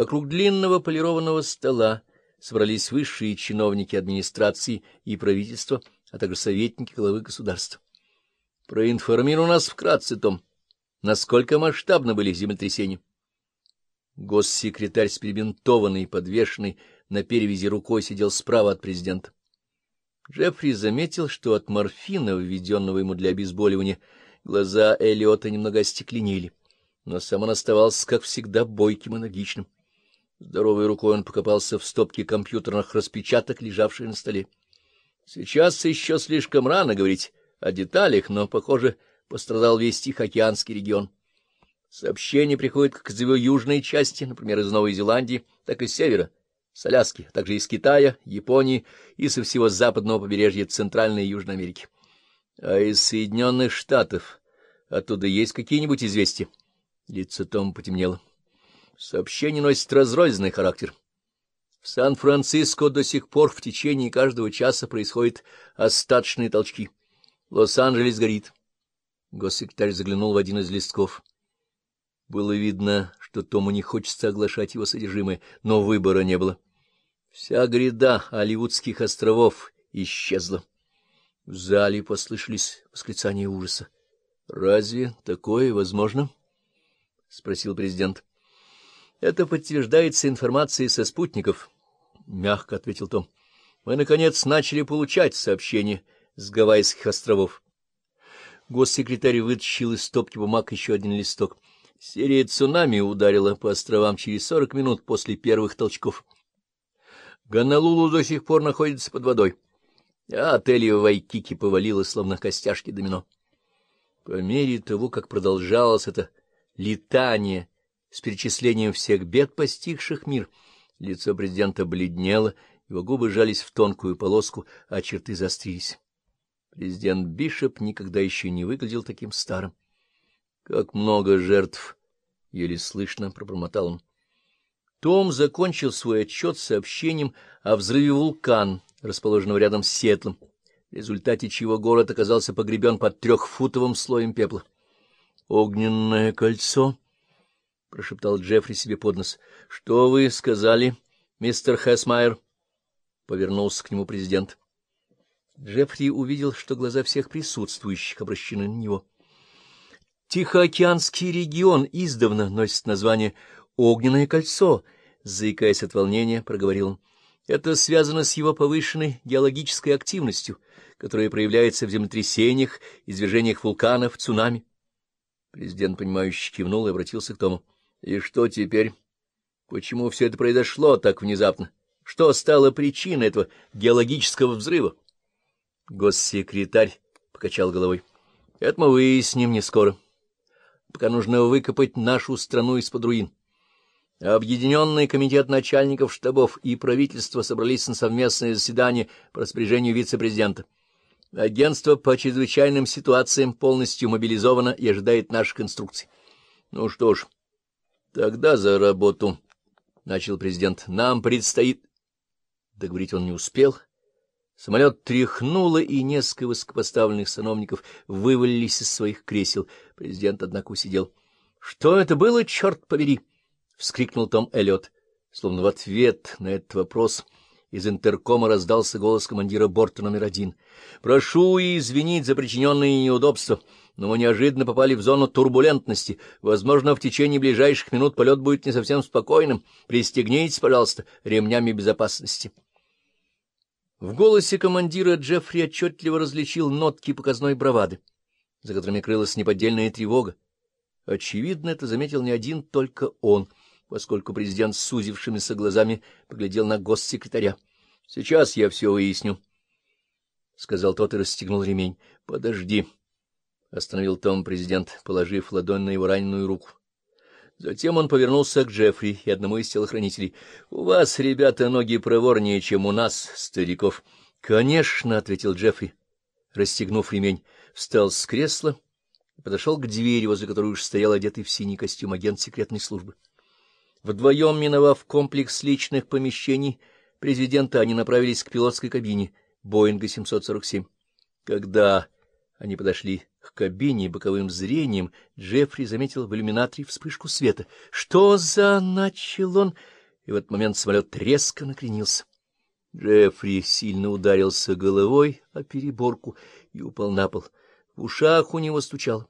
Вокруг длинного полированного стола собрались высшие чиновники администрации и правительства, а также советники главы государства. Проинформируй нас вкратце, Том, насколько масштабны были землетрясения. Госсекретарь с и подвешенной на перевязи рукой сидел справа от президента. Джеффри заметил, что от морфина, введенного ему для обезболивания, глаза Эллиота немного остекленели, но сам он оставался, как всегда, бойким и энергичным. Здоровой рукой он покопался в стопке компьютерных распечаток, лежавших на столе. Сейчас еще слишком рано говорить о деталях, но, похоже, пострадал весь Тихоокеанский регион. Сообщения приходят как из его южной части, например, из Новой Зеландии, так и с севера, с Аляски, а также из Китая, Японии и со всего западного побережья Центральной и Южной Америки. А из Соединенных Штатов оттуда есть какие-нибудь известия? Лицо Тома потемнело. Сообщение носит разрозненный характер. В Сан-Франциско до сих пор в течение каждого часа происходят остаточные толчки. Лос-Анджелес горит. Госсекретарь заглянул в один из листков. Было видно, что Тому не хочется оглашать его содержимое, но выбора не было. Вся гряда Оливудских островов исчезла. В зале послышались восклицания ужаса. — Разве такое возможно? — спросил президент. — Это подтверждается информацией со спутников, — мягко ответил Том. — Мы, наконец, начали получать сообщения с Гавайских островов. Госсекретарь вытащил из стопки бумаг еще один листок. Серия цунами ударила по островам через сорок минут после первых толчков. Гонолулу до сих пор находится под водой, а отель в Вайкики повалило, словно костяшки домино. По мере того, как продолжалось это летание с перечислением всех бед, постигших мир. Лицо президента бледнело, его губы сжались в тонкую полоску, а черты заострились. Президент Бишоп никогда еще не выглядел таким старым. Как много жертв! — еле слышно пробормотал он. Том закончил свой отчет сообщением о взрыве вулкан, расположенного рядом с Сетлом, в результате чего город оказался погребен под трехфутовым слоем пепла. — Огненное кольцо? — прошептал Джеффри себе под нос. — Что вы сказали, мистер Хэсмайер? — повернулся к нему президент. Джеффри увидел, что глаза всех присутствующих обращены на него. Тихоокеанский регион издавна носит название «Огненное кольцо», — заикаясь от волнения, проговорил он. Это связано с его повышенной геологической активностью, которая проявляется в землетрясениях, извержениях вулканов, цунами. Президент, понимающе кивнул и обратился к Тому. — И что теперь? Почему все это произошло так внезапно? Что стало причиной этого геологического взрыва? Госсекретарь покачал головой. — Это мы выясним не скоро. Пока нужно выкопать нашу страну из-под руин. Объединенный комитет начальников штабов и правительства собрались на совместное заседание по распоряжению вице-президента. Агентство по чрезвычайным ситуациям полностью мобилизовано и ожидает наших инструкций. Ну что ж, тогда за работу, — начал президент. Нам предстоит... Договорить он не успел. Самолет тряхнуло, и несколько высокопоставленных сановников вывалились из своих кресел. Президент, однако, усидел. — Что это было, черт побери? — вскрикнул Том Эллиот. Словно в ответ на этот вопрос из интеркома раздался голос командира борта номер один. — Прошу извинить за причиненные неудобства, но мы неожиданно попали в зону турбулентности. Возможно, в течение ближайших минут полет будет не совсем спокойным. Пристегнитесь, пожалуйста, ремнями безопасности. В голосе командира Джеффри отчетливо различил нотки показной бравады, за которыми крылась неподдельная тревога. Очевидно, это заметил не один только он — поскольку президент с сузившимися глазами поглядел на госсекретаря. — Сейчас я все выясню, — сказал тот и расстегнул ремень. — Подожди, — остановил Том президент, положив ладонь на его раненую руку. Затем он повернулся к Джеффри и одному из телохранителей. — У вас, ребята, ноги проворнее, чем у нас, стариков. — Конечно, — ответил Джеффри, расстегнув ремень, встал с кресла и подошел к двери, возле которой уж стоял одетый в синий костюм агент секретной службы. Вдвоем миновав комплекс личных помещений президента, они направились к пилотской кабине Боинга 747. Когда они подошли К кабине боковым зрением Джеффри заметил в иллюминаторе вспышку света. «Что за...» — начал он, и в этот момент самолет резко накренился. Джеффри сильно ударился головой о переборку и упал на пол. В ушах у него стучало.